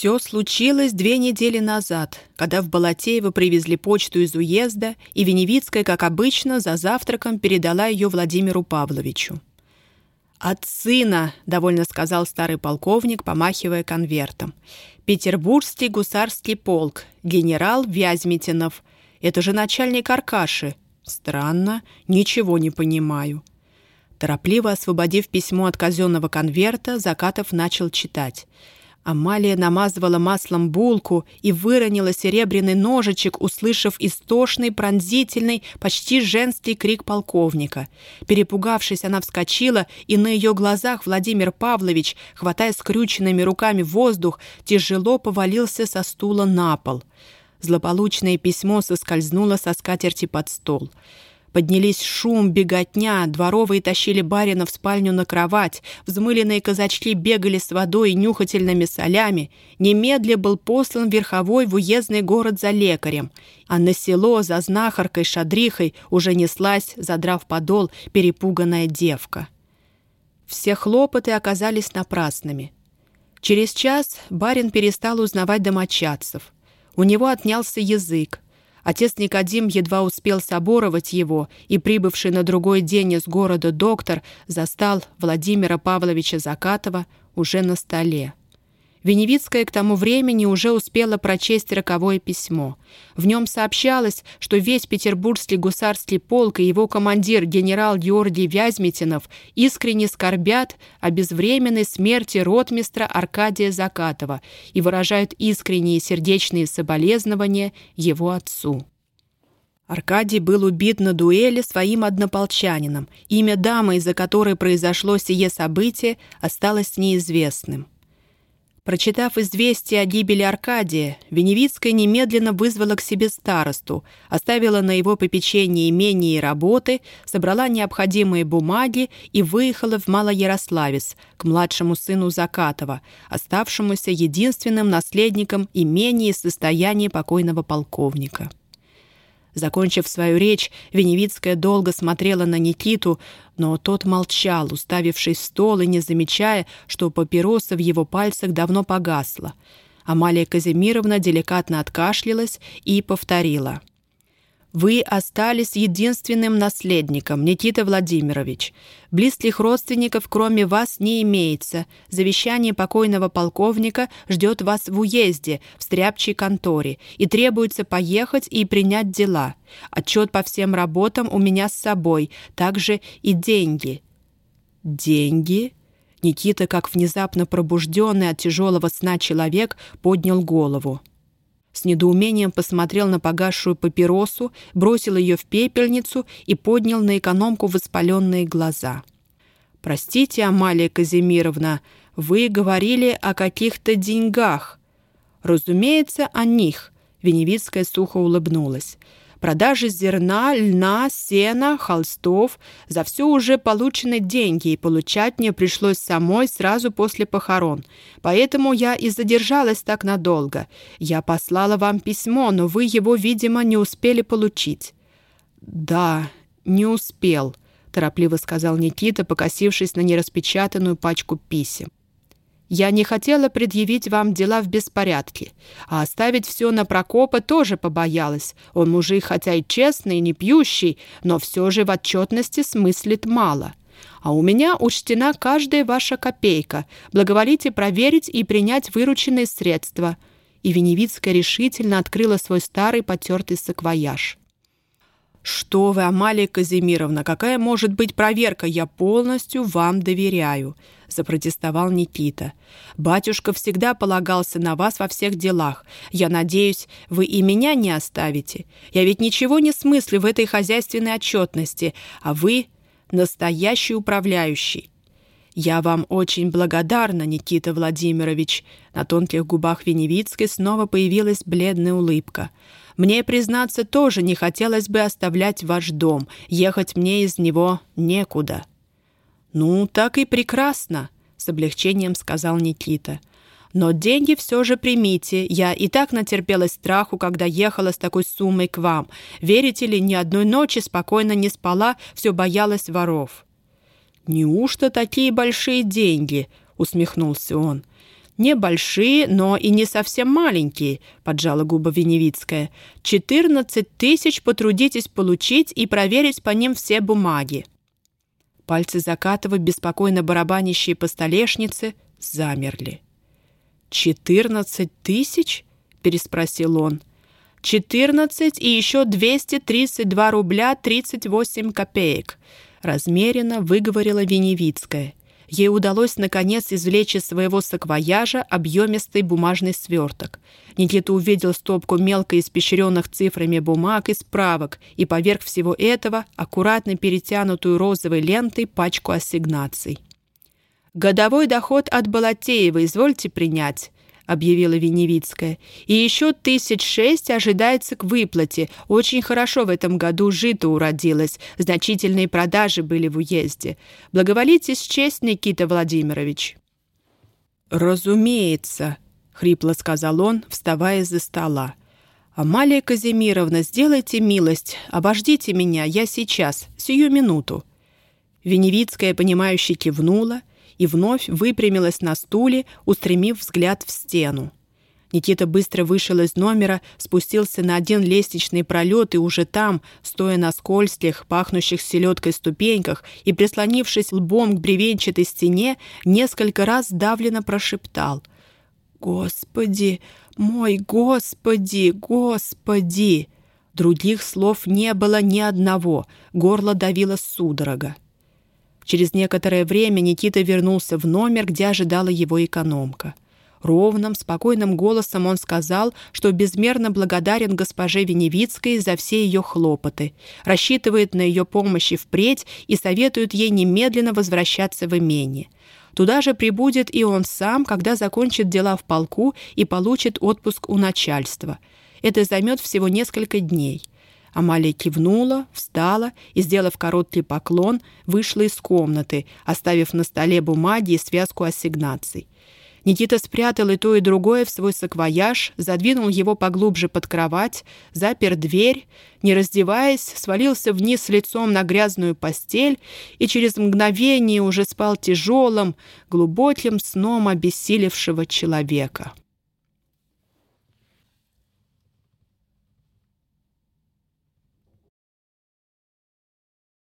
Все случилось две недели назад, когда в Балатеево привезли почту из уезда, и Веневицкая, как обычно, за завтраком передала ее Владимиру Павловичу. «От сына», — довольно сказал старый полковник, помахивая конвертом. «Петербургский гусарский полк, генерал Вязьмитинов. Это же начальник Аркаши. Странно, ничего не понимаю». Торопливо освободив письмо от казенного конверта, Закатов начал читать — Амалия намазывала маслом булку и выронила серебряный ножичек, услышав истошный, пронзительный, почти женский крик полковника. Перепугавшись, она вскочила, и на ее глазах Владимир Павлович, хватая скрюченными руками воздух, тяжело повалился со стула на пол. Злополучное письмо соскользнуло со скатерти под стол. Поднялись шум, беготня, дворовые тащили барина в спальню на кровать, взмыленные казачки бегали с водой и нюхательными солями. Немедля был послан верховой в уездный город за лекарем, а на село за знахаркой-шадрихой уже неслась, задрав подол, перепуганная девка. Все хлопоты оказались напрасными. Через час барин перестал узнавать домочадцев. У него отнялся язык, Отец Никодим едва успел соборовать его, и прибывший на другой день из города доктор застал Владимира Павловича Закатова уже на столе. Веневицкая к тому времени уже успела прочесть роковое письмо. В нем сообщалось, что весь петербургский гусарский полк и его командир генерал Георгий Вязьмитинов искренне скорбят о безвременной смерти ротмистра Аркадия Закатова и выражают искренние сердечные соболезнования его отцу. Аркадий был убит на дуэли своим однополчанином. Имя дамы, из-за которой произошло сие событие, осталось неизвестным. Прочитав известие о гибели Аркадия, Веневицкая немедленно вызвала к себе старосту, оставила на его попечение имение и работы, собрала необходимые бумаги и выехала в Малоярославец к младшему сыну Закатова, оставшемуся единственным наследником имения и состояния покойного полковника. Закончив свою речь, Веневицкая долго смотрела на Никиту, но тот молчал, уставившись в стол и не замечая, что папироса в его пальцах давно погасла. Амалия Казимировна деликатно откашлялась и повторила. Вы остались единственным наследником, Никита Владимирович. Близких родственников, кроме вас, не имеется. Завещание покойного полковника ждет вас в уезде, в стряпчей конторе, и требуется поехать и принять дела. Отчет по всем работам у меня с собой, также и деньги». «Деньги?» Никита, как внезапно пробужденный от тяжелого сна человек, поднял голову. С недоумением посмотрел на погасшую папиросу, бросил ее в пепельницу и поднял на экономку воспаленные глаза. «Простите, Амалия Казимировна, вы говорили о каких-то деньгах». «Разумеется, о них», — Веневицкая сухо улыбнулась продажи зерна, льна, сена, холстов. За все уже получены деньги, и получать мне пришлось самой сразу после похорон. Поэтому я и задержалась так надолго. Я послала вам письмо, но вы его, видимо, не успели получить». «Да, не успел», — торопливо сказал Никита, покосившись на нераспечатанную пачку писем. Я не хотела предъявить вам дела в беспорядке, а оставить все на Прокопа тоже побоялась. Он мужик хотя и честный, не пьющий, но все же в отчетности смыслит мало. А у меня учтена каждая ваша копейка. Благоволите проверить и принять вырученные средства». И Веневицкая решительно открыла свой старый потертый саквояж. «Что вы, Амалия Казимировна, какая может быть проверка? Я полностью вам доверяю», — запротестовал Никита. «Батюшка всегда полагался на вас во всех делах. Я надеюсь, вы и меня не оставите. Я ведь ничего не смыслю в этой хозяйственной отчетности, а вы — настоящий управляющий». «Я вам очень благодарна, Никита Владимирович». На тонких губах Веневицкой снова появилась бледная улыбка. Мне, признаться, тоже не хотелось бы оставлять ваш дом. Ехать мне из него некуда». «Ну, так и прекрасно», — с облегчением сказал Никита. «Но деньги все же примите. Я и так натерпелась страху, когда ехала с такой суммой к вам. Верите ли, ни одной ночи спокойно не спала, все боялась воров». «Неужто такие большие деньги?» — усмехнулся он. «Небольшие, но и не совсем маленькие», — поджала губа Веневицкая. «Четырнадцать тысяч потрудитесь получить и проверить по ним все бумаги». Пальцы Закатова, беспокойно барабанящие по столешнице, замерли. «Четырнадцать тысяч?» — переспросил он. «Четырнадцать и еще двести тридцать два рубля тридцать восемь копеек», — размеренно выговорила Веневицкая. Ей удалось, наконец, извлечь из своего саквояжа объемистый бумажный сверток. Никита увидел стопку мелко испещренных цифрами бумаг и справок и поверх всего этого аккуратно перетянутую розовой лентой пачку ассигнаций. «Годовой доход от Балатеева извольте принять», объявила Веневицкая. «И еще тысяч шесть ожидается к выплате. Очень хорошо в этом году жито уродилось. Значительные продажи были в уезде. Благоволите счесть, Никита Владимирович». «Разумеется», — хрипло сказал он, вставая из-за стола. «Амалия Казимировна, сделайте милость, обождите меня, я сейчас, сию минуту». Веневицкая, понимающе кивнула и вновь выпрямилась на стуле, устремив взгляд в стену. Никита быстро вышел из номера, спустился на один лестничный пролет и уже там, стоя на скользких, пахнущих селедкой ступеньках и прислонившись лбом к бревенчатой стене, несколько раз давленно прошептал «Господи, мой Господи, Господи!» Других слов не было ни одного, горло давило судорога. Через некоторое время Никита вернулся в номер, где ожидала его экономка. Ровным, спокойным голосом он сказал, что безмерно благодарен госпоже Веневицкой за все ее хлопоты, рассчитывает на ее помощь и впредь и советует ей немедленно возвращаться в имение. Туда же прибудет и он сам, когда закончит дела в полку и получит отпуск у начальства. Это займет всего несколько дней. Амалия кивнула, встала и, сделав короткий поклон, вышла из комнаты, оставив на столе бумаги и связку ассигнаций. Никита спрятал и то, и другое в свой саквояж, задвинул его поглубже под кровать, запер дверь, не раздеваясь, свалился вниз лицом на грязную постель и через мгновение уже спал тяжелым, глубоким сном обессилевшего человека.